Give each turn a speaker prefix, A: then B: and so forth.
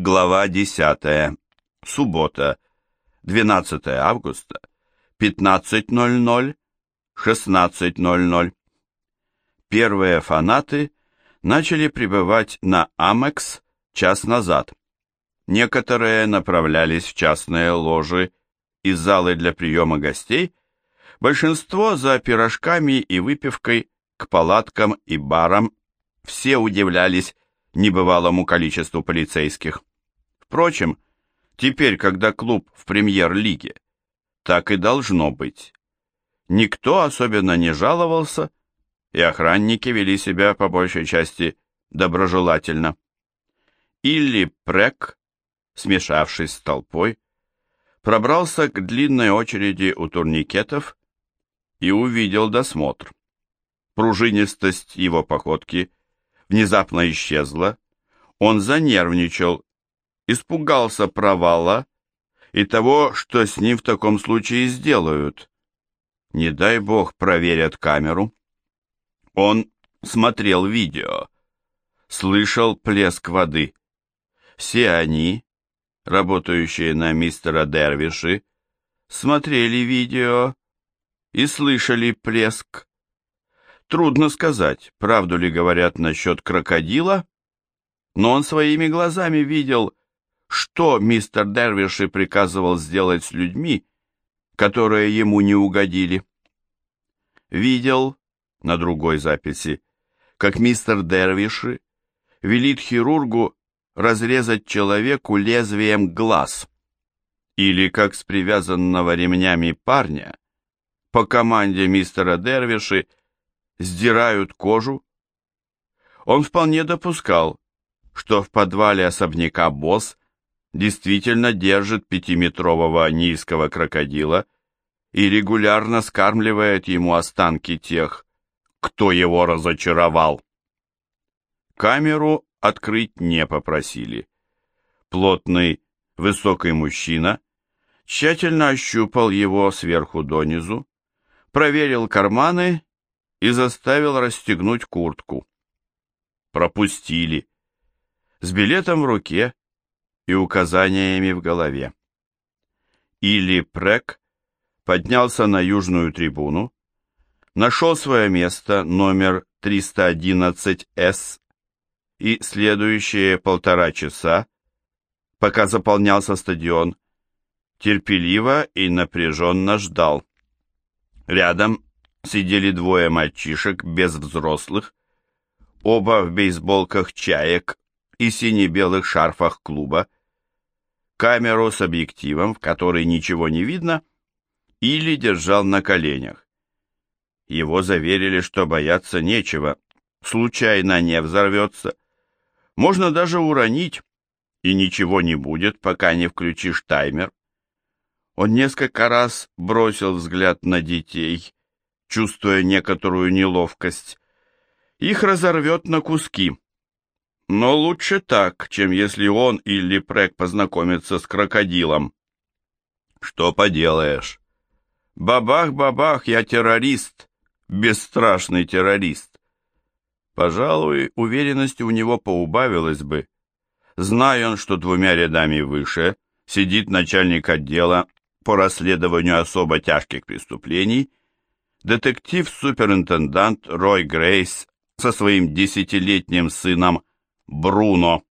A: Глава 10. Суббота. 12 августа. 15.00. 16.00. Первые фанаты начали прибывать на Амекс час назад. Некоторые направлялись в частные ложи и залы для приема гостей, большинство за пирожками и выпивкой к палаткам и барам. Все удивлялись небывалому количеству полицейских. Впрочем, теперь, когда клуб в премьер-лиге, так и должно быть. Никто особенно не жаловался, и охранники вели себя по большей части доброжелательно. Илли Прек, смешавшись с толпой, пробрался к длинной очереди у турникетов и увидел досмотр. Пружинистость его походки внезапно исчезла, он занервничал испугался провала и того, что с ним в таком случае сделают. Не дай бог проверят камеру. Он смотрел видео, слышал плеск воды. Все они, работающие на мистера Дервиши, смотрели видео и слышали плеск. Трудно сказать, правду ли говорят насчет крокодила, но он своими глазами видел, что мистер Дервиши приказывал сделать с людьми, которые ему не угодили. Видел на другой записи, как мистер Дервиши велит хирургу разрезать человеку лезвием глаз, или как с привязанного ремнями парня по команде мистера Дервиши сдирают кожу. Он вполне допускал, что в подвале особняка Босс действительно держит пятиметрового низкого крокодила и регулярно скармливает ему останки тех, кто его разочаровал. Камеру открыть не попросили. Плотный, высокий мужчина тщательно ощупал его сверху донизу, проверил карманы и заставил расстегнуть куртку. Пропустили. С билетом в руке и указаниями в голове. Или Прек поднялся на южную трибуну, нашел свое место, номер 311С, и следующие полтора часа, пока заполнялся стадион, терпеливо и напряженно ждал. Рядом сидели двое мальчишек без взрослых, оба в бейсболках чаек и сине-белых шарфах клуба, камеру с объективом, в которой ничего не видно, или держал на коленях. Его заверили, что бояться нечего, случайно не взорвется. Можно даже уронить, и ничего не будет, пока не включишь таймер. Он несколько раз бросил взгляд на детей, чувствуя некоторую неловкость. Их разорвет на куски. Но лучше так, чем если он или Прек познакомится с крокодилом. Что поделаешь? Бабах-бабах, я террорист, бесстрашный террорист. Пожалуй, уверенности у него поубавилось бы. Зная он, что двумя рядами выше сидит начальник отдела по расследованию особо тяжких преступлений, детектив-суперинтендант Рой Грейс со своим десятилетним сыном Бруно.